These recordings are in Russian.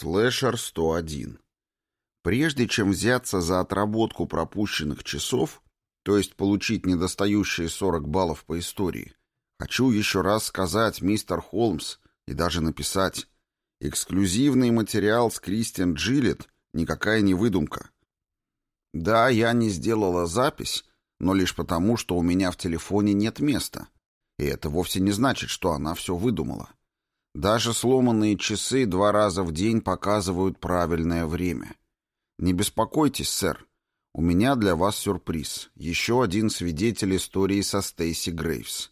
Слэшер 101. Прежде чем взяться за отработку пропущенных часов, то есть получить недостающие 40 баллов по истории, хочу еще раз сказать, мистер Холмс, и даже написать, эксклюзивный материал с Кристиан Джилет никакая не выдумка. Да, я не сделала запись, но лишь потому, что у меня в телефоне нет места. И это вовсе не значит, что она все выдумала. Даже сломанные часы два раза в день показывают правильное время. Не беспокойтесь, сэр. У меня для вас сюрприз. Еще один свидетель истории со Стейси Грейвс.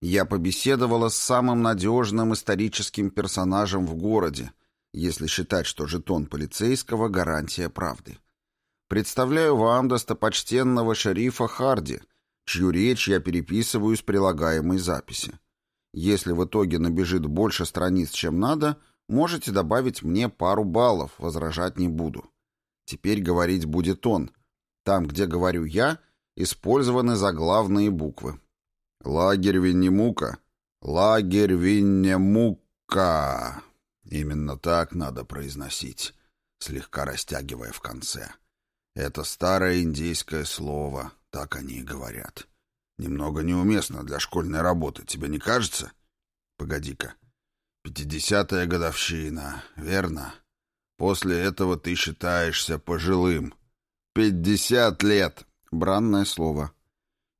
Я побеседовала с самым надежным историческим персонажем в городе, если считать, что жетон полицейского — гарантия правды. Представляю вам достопочтенного шерифа Харди, чью речь я переписываю с прилагаемой записи. Если в итоге набежит больше страниц, чем надо, можете добавить мне пару баллов, возражать не буду. Теперь говорить будет он. Там, где говорю я, использованы заглавные буквы. Лагерь Виннемука. Лагерь Виннемука. Именно так надо произносить, слегка растягивая в конце. Это старое индейское слово, так они и говорят. Немного неуместно для школьной работы, тебе не кажется? Погоди-ка. Пятидесятая годовщина, верно? После этого ты считаешься пожилым. Пятьдесят лет. Бранное слово.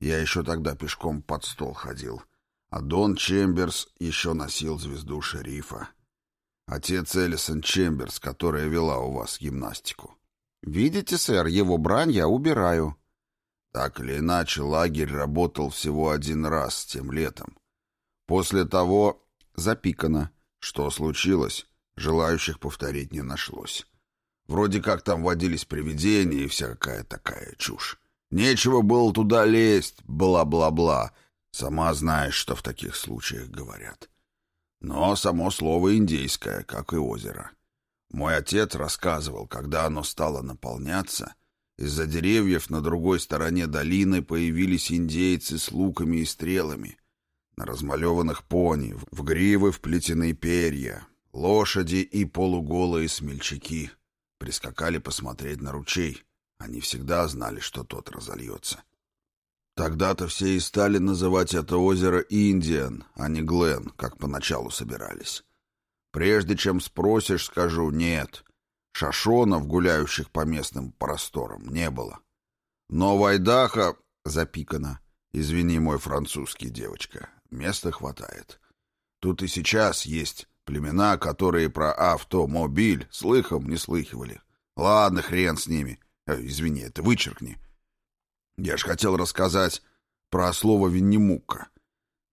Я еще тогда пешком под стол ходил. А Дон Чемберс еще носил звезду шерифа. Отец Эллисон Чемберс, которая вела у вас гимнастику. Видите, сэр, его брань я убираю. Так или иначе, лагерь работал всего один раз тем летом. После того запикано. Что случилось, желающих повторить не нашлось. Вроде как там водились привидения и всякая такая чушь. Нечего было туда лезть, бла-бла-бла. Сама знаешь, что в таких случаях говорят. Но само слово индейское, как и озеро. Мой отец рассказывал, когда оно стало наполняться, из-за деревьев на другой стороне долины появились индейцы с луками и стрелами, на размалеванных пони, в гривы вплетены перья, лошади и полуголые смельчаки. Прискакали посмотреть на ручей. Они всегда знали, что тот разольется. Тогда-то все и стали называть это озеро Индиан, а не Глен, как поначалу собирались. Прежде чем спросишь, скажу «нет». Шашонов, гуляющих по местным просторам, не было. Но Вайдаха запикано. Извини, мой французский девочка, места хватает. Тут и сейчас есть племена, которые про автомобиль слыхом не слыхивали. Ладно, хрен с ними. Э, извини, это вычеркни. Я ж хотел рассказать про слово «виннемука».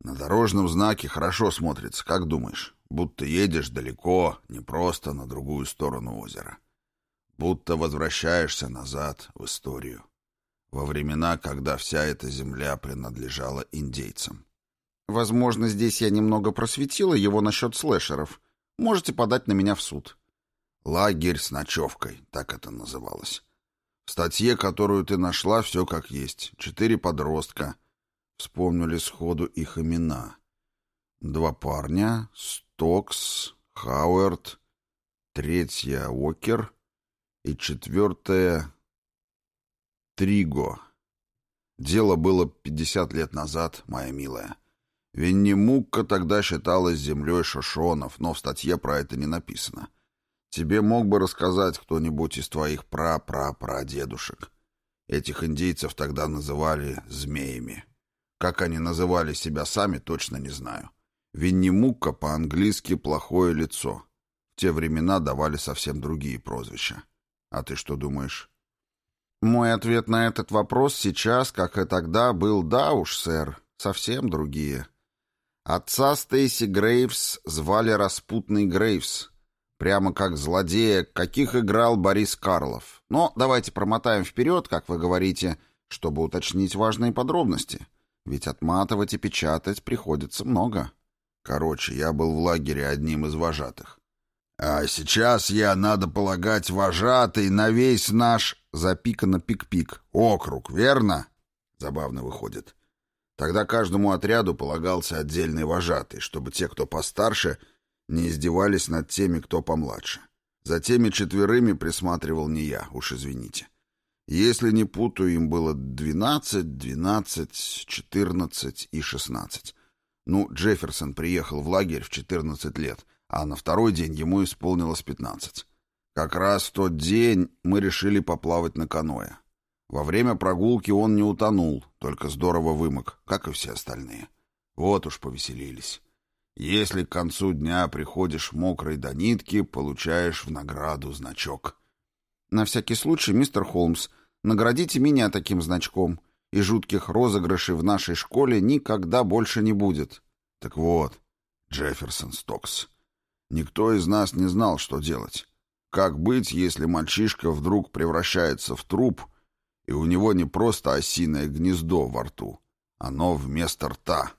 На дорожном знаке хорошо смотрится, как думаешь? Будто едешь далеко, не просто на другую сторону озера. Будто возвращаешься назад в историю. Во времена, когда вся эта земля принадлежала индейцам. Возможно, здесь я немного просветила его насчет слэшеров. Можете подать на меня в суд. Лагерь с ночевкой, так это называлось. В статье, которую ты нашла, все как есть. Четыре подростка. Вспомнили сходу их имена. Два парня, Стокс, Хауэрт, третья Уокер и четвертая Триго. Дело было пятьдесят лет назад, моя милая. Виннимукка тогда считалась землей шошонов, но в статье про это не написано. Тебе мог бы рассказать кто-нибудь из твоих пра-пра-прадедушек. Этих индейцев тогда называли змеями. Как они называли себя сами, точно не знаю. Виннимукка по-английски «плохое лицо». В те времена давали совсем другие прозвища. А ты что думаешь? Мой ответ на этот вопрос сейчас, как и тогда, был «да уж, сэр, совсем другие». Отца Стейси Грейвс звали Распутный Грейвс. Прямо как злодея, каких играл Борис Карлов. Но давайте промотаем вперед, как вы говорите, чтобы уточнить важные подробности. Ведь отматывать и печатать приходится много. Короче, я был в лагере одним из вожатых. А сейчас я, надо полагать, вожатый на весь наш запикано пик-пик округ, верно? Забавно выходит. Тогда каждому отряду полагался отдельный вожатый, чтобы те, кто постарше, не издевались над теми, кто помладше. За теми четверыми присматривал не я, уж извините. Если не путаю, им было двенадцать, двенадцать, четырнадцать и шестнадцать. Ну, Джефферсон приехал в лагерь в четырнадцать лет, а на второй день ему исполнилось пятнадцать. Как раз в тот день мы решили поплавать на каноэ. Во время прогулки он не утонул, только здорово вымок, как и все остальные. Вот уж повеселились. Если к концу дня приходишь мокрый до нитки, получаешь в награду значок. На всякий случай, мистер Холмс, наградите меня таким значком, и жутких розыгрышей в нашей школе никогда больше не будет. Так вот, Джефферсон Стокс, никто из нас не знал, что делать. Как быть, если мальчишка вдруг превращается в труп, и у него не просто осиное гнездо во рту, оно вместо рта?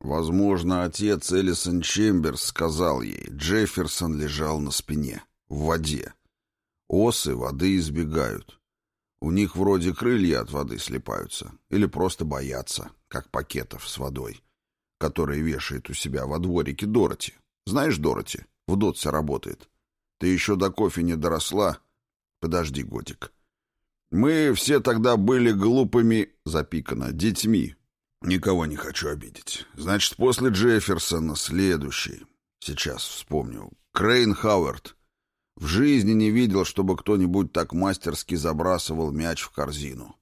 Возможно, отец Элисон Чемберс сказал ей, Джефферсон лежал на спине, в воде. Осы воды избегают. У них вроде крылья от воды слипаются, или просто боятся, как пакетов с водой, которые вешает у себя во дворике Дороти. Знаешь Дороти? В Дотсе работает. Ты еще до кофе не доросла? Подожди годик. Мы все тогда были глупыми, запикано, детьми, Никого не хочу обидеть. Значит, после Джефферсона следующий. Сейчас вспомню. Крейн Хауэрд. В жизни не видел, чтобы кто-нибудь так мастерски забрасывал мяч в корзину.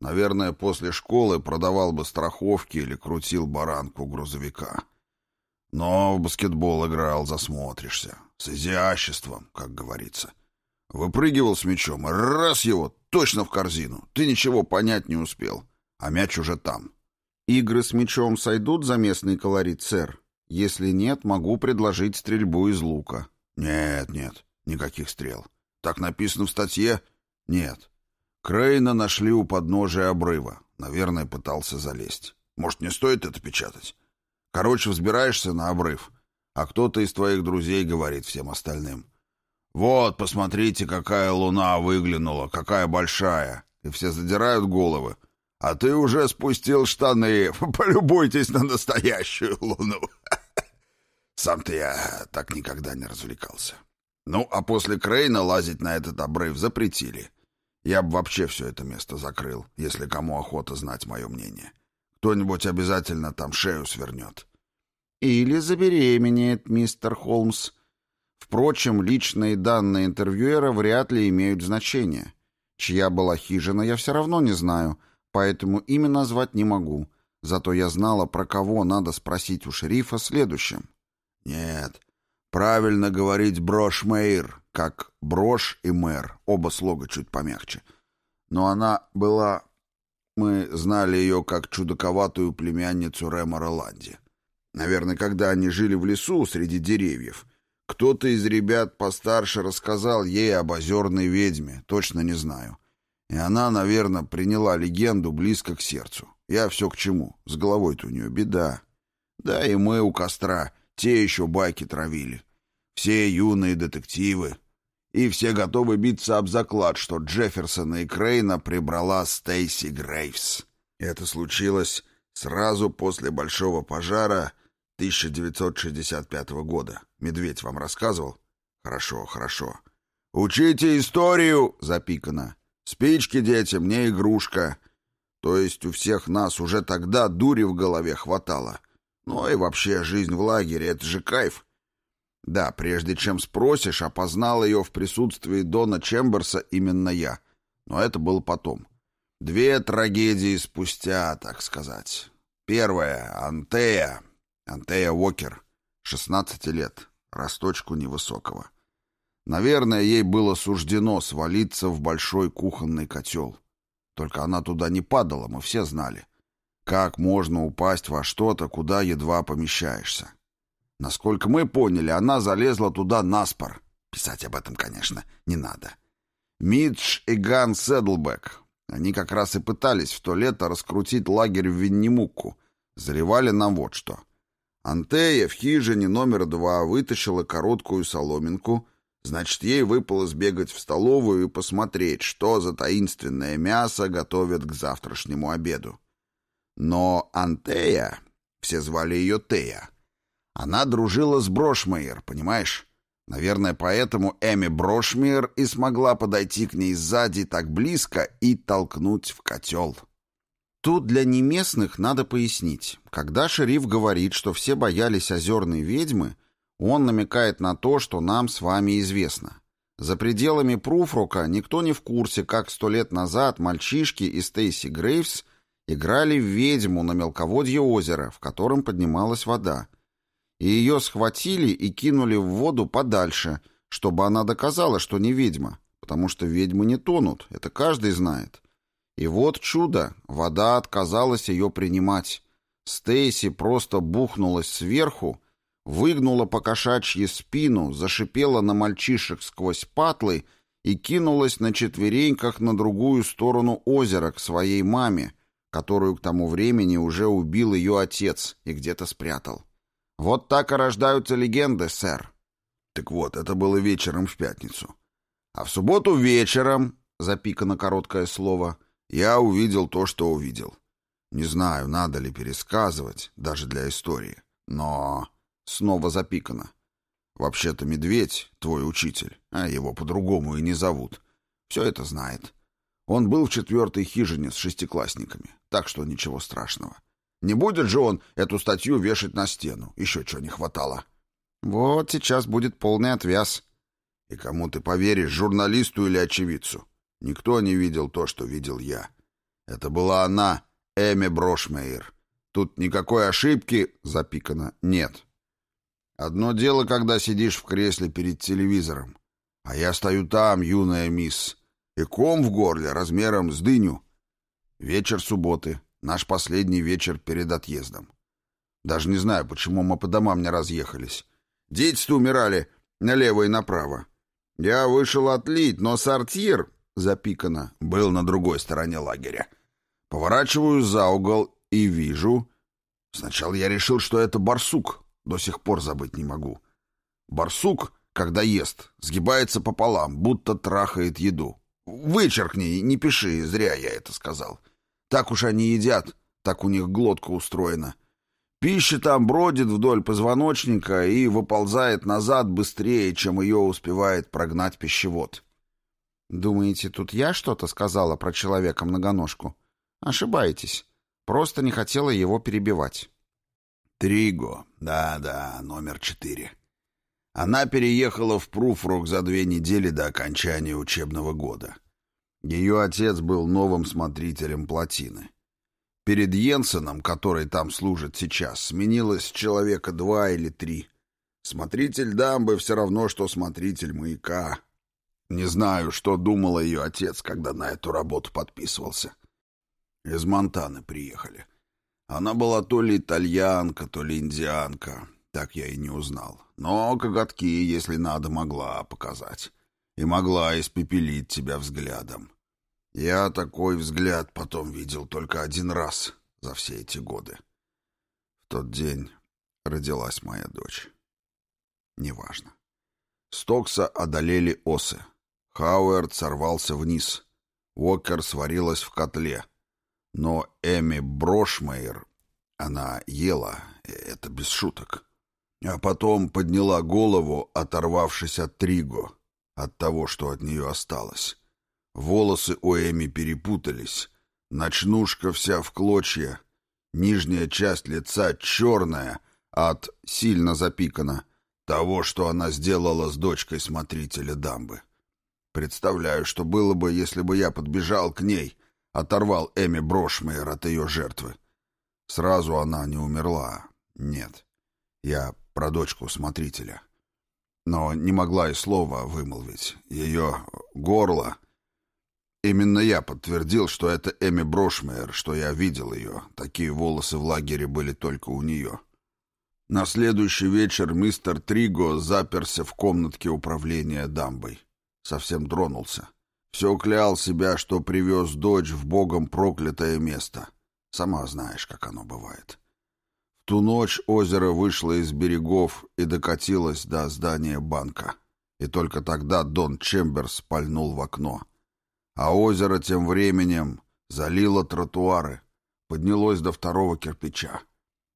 Наверное, после школы продавал бы страховки или крутил баранку грузовика. Но в баскетбол играл, засмотришься. С изяществом, как говорится. Выпрыгивал с мячом раз его, точно в корзину. Ты ничего понять не успел, а мяч уже там. Игры с мечом сойдут за местный колорит, сэр? Если нет, могу предложить стрельбу из лука. Нет, нет, никаких стрел. Так написано в статье? Нет. Крейна нашли у подножия обрыва. Наверное, пытался залезть. Может, не стоит это печатать? Короче, взбираешься на обрыв, а кто-то из твоих друзей говорит всем остальным. «Вот, посмотрите, какая луна выглянула, какая большая!» И все задирают головы, а ты уже спустил штаны. Полюбуйтесь на настоящую луну. Сам-то я так никогда не развлекался. Ну, а после Крейна лазить на этот обрыв запретили. Я бы вообще все это место закрыл, если кому охота знать мое мнение. Кто-нибудь обязательно там шею свернет. Или забеременеет, мистер Холмс. Впрочем, личные данные интервьюера вряд ли имеют значение. Чья была хижина, я все равно не знаю — поэтому имя назвать не могу. Зато я знала, про кого надо спросить у шерифа следующим. Нет, правильно говорить брошь-мэйр, как брошь и мэр, оба слога чуть помягче. Но она была... Мы знали ее как чудаковатую племянницу Ремора Ланди. Наверное, когда они жили в лесу среди деревьев, кто-то из ребят постарше рассказал ей об озерной ведьме, точно не знаю. И она, наверное, приняла легенду близко к сердцу. Я все к чему. С головой-то у нее беда. Да и мы у костра те еще байки травили. Все юные детективы. И все готовы биться об заклад, что Джефферсона и Крейна прибрала Стейси Грейвс. Это случилось сразу после большого пожара 1965 года. Медведь вам рассказывал? Хорошо, хорошо. «Учите историю!» — запикано. Спички, дети, мне игрушка. То есть у всех нас уже тогда дури в голове хватало. Ну и вообще жизнь в лагере — это же кайф. Да, прежде чем спросишь, опознал ее в присутствии Дона Чемберса именно я. Но это было потом. Две трагедии спустя, так сказать. Первая — Антея. Антея Уокер, 16 лет, росточку невысокого. Наверное, ей было суждено свалиться в большой кухонный котел. Только она туда не падала, мы все знали. Как можно упасть во что-то, куда едва помещаешься? Насколько мы поняли, она залезла туда наспор. Писать об этом, конечно, не надо. Мидж и Ган Седлбек. Они как раз и пытались в то лето раскрутить лагерь в Виннимукку. Заливали нам вот что. Антея в хижине номер два вытащила короткую соломинку — Значит, ей выпало сбегать в столовую и посмотреть, что за таинственное мясо готовят к завтрашнему обеду. Но Антея, все звали ее Тея, она дружила с Брошмейер, понимаешь? Наверное, поэтому Эми Брошмир и смогла подойти к ней сзади так близко и толкнуть в котел. Тут для неместных надо пояснить. Когда шериф говорит, что все боялись озерной ведьмы, он намекает на то, что нам с вами известно. За пределами Пруфрука никто не в курсе, как сто лет назад мальчишки и Стейси Грейвс играли в ведьму на мелководье озера, в котором поднималась вода. И ее схватили и кинули в воду подальше, чтобы она доказала, что не ведьма, потому что ведьмы не тонут, это каждый знает. И вот чудо, вода отказалась ее принимать. Стейси просто бухнулась сверху, выгнула по кошачьи спину, зашипела на мальчишек сквозь патлы и кинулась на четвереньках на другую сторону озера к своей маме, которую к тому времени уже убил ее отец и где-то спрятал. Вот так и рождаются легенды, сэр. Так вот, это было вечером в пятницу. А в субботу вечером, запикано короткое слово, я увидел то, что увидел. Не знаю, надо ли пересказывать, даже для истории. Но... Снова запикано. Вообще-то медведь, твой учитель, а его по-другому и не зовут, все это знает. Он был в четвертой хижине с шестиклассниками, так что ничего страшного. Не будет же он эту статью вешать на стену, еще чего не хватало. Вот сейчас будет полный отвяз. И кому ты поверишь, журналисту или очевидцу? Никто не видел то, что видел я. Это была она, Эми Брошмейер. Тут никакой ошибки, запикано, нет. Одно дело, когда сидишь в кресле перед телевизором. А я стою там, юная мисс, и ком в горле размером с дыню. Вечер субботы, наш последний вечер перед отъездом. Даже не знаю, почему мы по домам не разъехались. Дети-то умирали налево и направо. Я вышел отлить, но сортир запикано, был на другой стороне лагеря. Поворачиваю за угол и вижу... Сначала я решил, что это барсук. До сих пор забыть не могу. Барсук, когда ест, сгибается пополам, будто трахает еду. Вычеркни, не пиши, зря я это сказал. Так уж они едят, так у них глотка устроена. Пища там бродит вдоль позвоночника и выползает назад быстрее, чем ее успевает прогнать пищевод. Думаете, тут я что-то сказала про человека-многоножку? Ошибаетесь. Просто не хотела его перебивать. Триго. Да-да, номер четыре. Она переехала в Пруфрук за две недели до окончания учебного года. Ее отец был новым смотрителем плотины. Перед Йенсеном, который там служит сейчас, сменилось человека два или три. Смотритель дамбы все равно, что смотритель маяка. Не знаю, что думал ее отец, когда на эту работу подписывался. Из Монтаны приехали. Она была то ли итальянка, то ли индианка. Так я и не узнал. Но коготки, если надо, могла показать. И могла испепелить тебя взглядом. Я такой взгляд потом видел только один раз за все эти годы. В тот день родилась моя дочь. Неважно. Стокса одолели осы. Хауэрд сорвался вниз. Уокер сварилась в котле. Но Эми Брошмейер, она ела, это без шуток. А потом подняла голову, оторвавшись от Триго, от того, что от нее осталось. Волосы у Эми перепутались, ночнушка вся в клочья, нижняя часть лица черная от, сильно запикана, того, что она сделала с дочкой смотрителя дамбы. Представляю, что было бы, если бы я подбежал к ней, оторвал Эми Брошмейер от ее жертвы. Сразу она не умерла. Нет. Я про дочку смотрителя. Но не могла и слова вымолвить. Ее горло... Именно я подтвердил, что это Эми Брошмейер, что я видел ее. Такие волосы в лагере были только у нее. На следующий вечер мистер Триго заперся в комнатке управления дамбой совсем тронулся. Все клял себя, что привез дочь в богом проклятое место. Сама знаешь, как оно бывает. Ту ночь озеро вышло из берегов и докатилось до здания банка. И только тогда Дон Чемберс пальнул в окно. А озеро тем временем залило тротуары, поднялось до второго кирпича.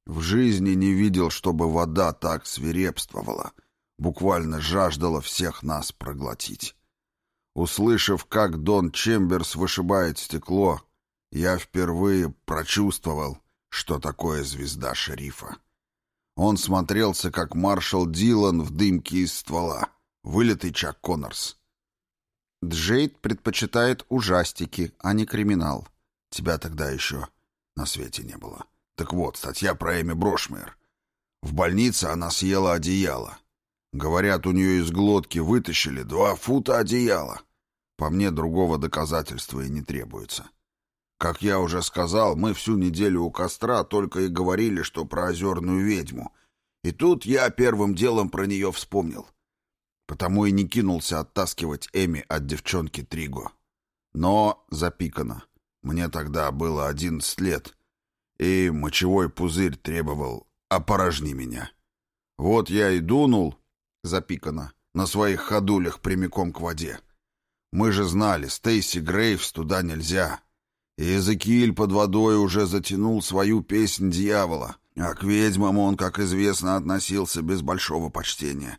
В жизни не видел, чтобы вода так свирепствовала — буквально жаждала всех нас проглотить. Услышав, как Дон Чемберс вышибает стекло, я впервые прочувствовал, что такое звезда шерифа. Он смотрелся, как маршал Дилан в дымке из ствола, вылитый Чак Коннорс. Джейд предпочитает ужастики, а не криминал. Тебя тогда еще на свете не было. Так вот, статья про Эми Брошмейер. В больнице она съела одеяло. Говорят, у нее из глотки вытащили два фута одеяла. По мне, другого доказательства и не требуется. Как я уже сказал, мы всю неделю у костра только и говорили, что про озерную ведьму. И тут я первым делом про нее вспомнил. Потому и не кинулся оттаскивать Эми от девчонки Триго. Но запикано. Мне тогда было одиннадцать лет, и мочевой пузырь требовал «опорожни меня». Вот я и дунул, запикано, на своих ходулях прямиком к воде. Мы же знали, Стейси Грейвс туда нельзя. И Эзекииль под водой уже затянул свою песнь дьявола, а к ведьмам он, как известно, относился без большого почтения.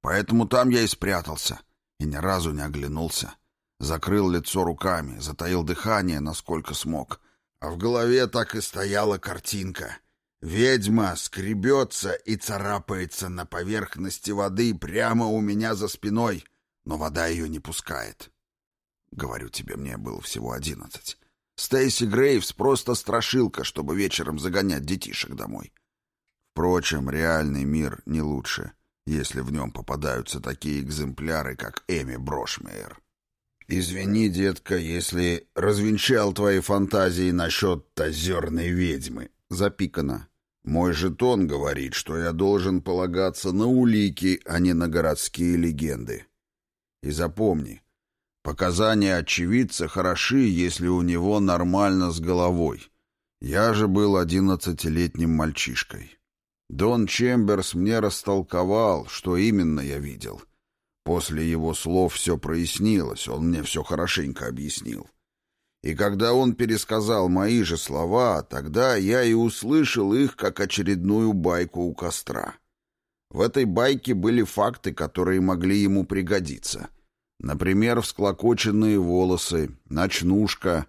Поэтому там я и спрятался, и ни разу не оглянулся. Закрыл лицо руками, затаил дыхание, насколько смог. А в голове так и стояла картинка. Ведьма скребется и царапается на поверхности воды прямо у меня за спиной, но вода ее не пускает. Говорю тебе, мне было всего одиннадцать. Стейси Грейвс просто страшилка, чтобы вечером загонять детишек домой. Впрочем, реальный мир не лучше, если в нем попадаются такие экземпляры, как Эми Брошмейер. «Извини, детка, если развенчал твои фантазии насчет озерной ведьмы», — запикано. «Мой жетон говорит, что я должен полагаться на улики, а не на городские легенды. И запомни, показания очевидца хороши, если у него нормально с головой. Я же был одиннадцатилетним мальчишкой. Дон Чемберс мне растолковал, что именно я видел». После его слов все прояснилось, он мне все хорошенько объяснил. И когда он пересказал мои же слова, тогда я и услышал их как очередную байку у костра. В этой байке были факты, которые могли ему пригодиться. Например, всклокоченные волосы, ночнушка.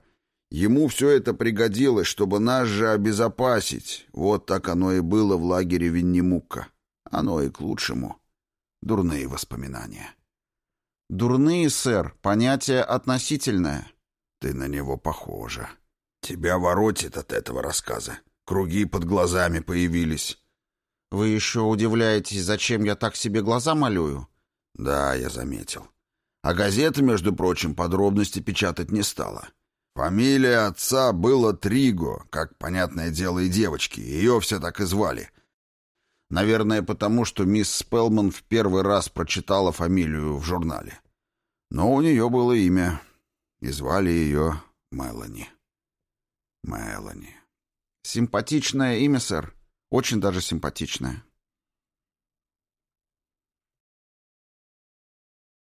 Ему все это пригодилось, чтобы нас же обезопасить. Вот так оно и было в лагере Виннимука. Оно и к лучшему. Дурные воспоминания. Дурные, сэр, понятие относительное. Ты на него похожа. Тебя воротит от этого рассказа. Круги под глазами появились. Вы еще удивляетесь, зачем я так себе глаза малюю? Да, я заметил. А газета, между прочим, подробности печатать не стала. Фамилия отца была Триго, как, понятное дело, и девочки. Ее все так и звали. Наверное, потому что мисс Спелман в первый раз прочитала фамилию в журнале. Но у нее было имя, и звали ее Мелани. Мелани. Симпатичное имя, сэр. Очень даже симпатичное.